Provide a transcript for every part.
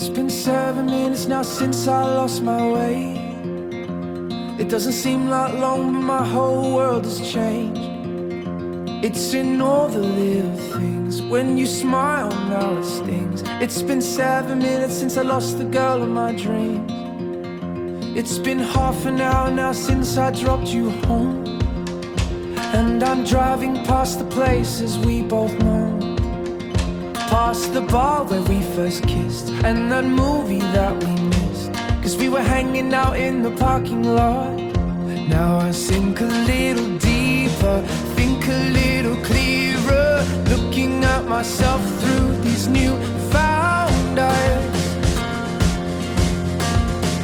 It's been seven minutes now since I lost my way. It doesn't seem like long, but my whole world has changed. It's in all the little things. When you smile, now it stings. It's been seven minutes since I lost the girl of my dreams. It's been half an hour now since I dropped you home. And I'm driving past the places we both know. Past the bar where we first kissed. And that movie that we missed. Cause we were hanging out in the parking lot. Now I sink a little deeper, think a little clearer. Looking at myself through these new found eyes.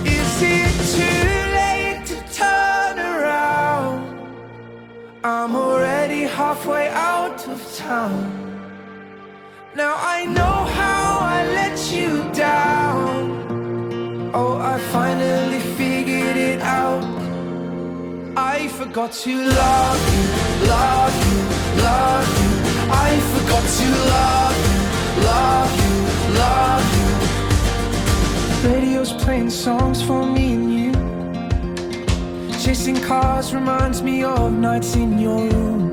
Is it too late to turn around? I'm already halfway out of town. Now I know how I let you down. Oh, I finally figured it out. I forgot to love you, love you, love you. I forgot to love you, love you, love you. Radio's playing songs for me and you. Chasing cars reminds me of nights in your room.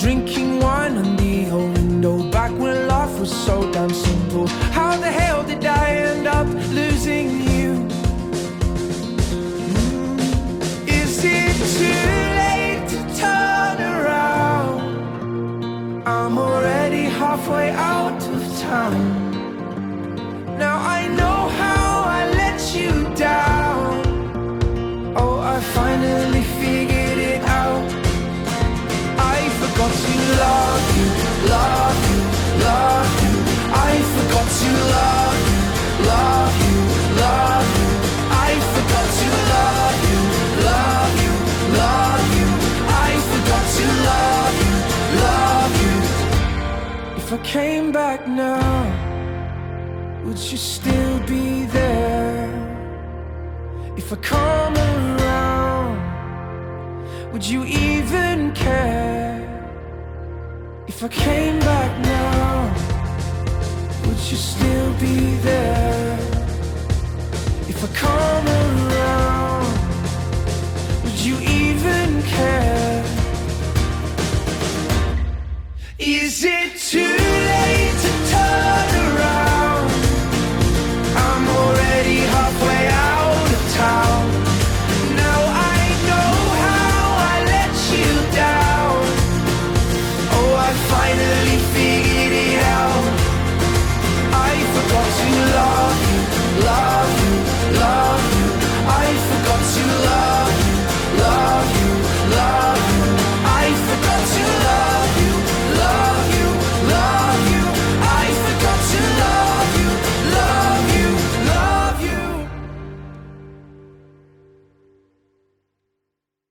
Drinking wine was so damn simple. How the hell did I end up losing you? Mm. Is it too late to turn around? I'm already halfway out of town. Now I know how I let you down. Oh, I finally figured it out. I forgot to love you, love came back now, would you still be there? If I come around, would you even care? If I came back now, would you still be there? If I come around, would you finally feel